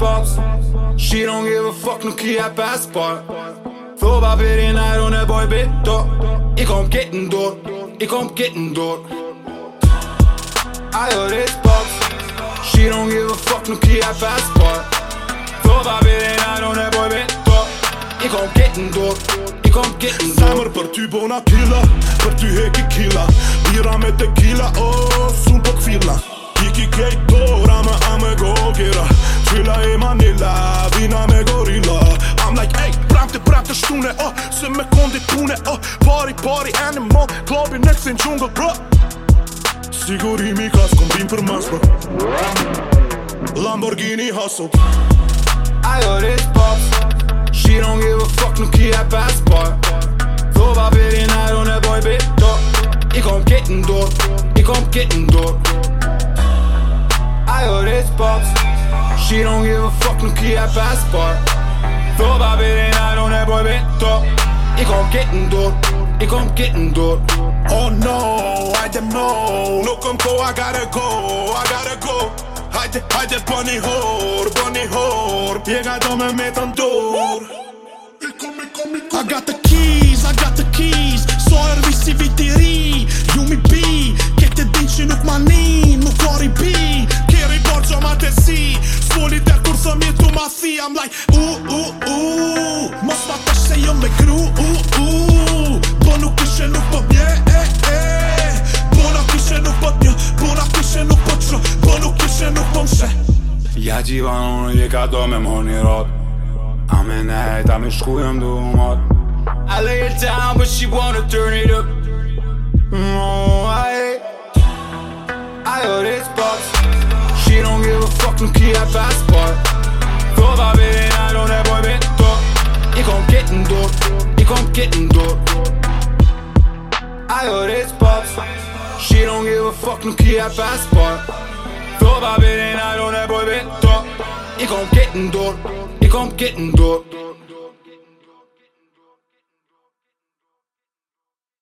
pops She don't give a fuck nuk i e passport Thoba për i nëjru në boj bito I kom kitë ndur, i kom kitë ndur Ajo rrit pops She don't give a fuck nuk i e passport Thoba për i nëjru në boj bito I kom kitë ndur, i kom kitë ndur Samër për ty bona killa Për ty heki killa Bira me tequila, oh të oh, Se me kondi pune oh, Party party animal Klobi next in jungle bro Sigurimi ka s'kom bim për Lamborghini hustle I got rich She don't give a fuck nuk i e passport Thova peri nairon e boj bito I kom kitten door I kom kitten door I got rich She don't give a fuck nuk i e passport don't berenay non ne puoi vento Ik kom kitten door, ik kom kitten door Oh no, I don't know No go, I gotta go, I gotta go I just, I just bunny whore, bunny whore Llega donde me tan door I got the keys, I got the keys Soy rvisi vitiri, you me be Che te dici nuk manin, nuk kori bi Kjeri borgjo ma të si Spulit e some into my sea. I'm like, ooh, ooh, ooh. Mosma też se ją gru, ooh, ooh. Bonu kiszenów po mnie, e, e. Bona kiszenów po dniu, bona kiszenów po trzu, bonu kiszenów po msze. Ja dziwan onu jeka domem honi rod. A my nej, tam już chujem dumot. I lay it down, but she wanna turn it up. No, I, I owe this box. She don't give a fucking key, I passport. her wrist don't give a fuck, nuk i e passport Thoba bërë, na do në boj bërë top I kom ketë ndor, i kom ketë ndor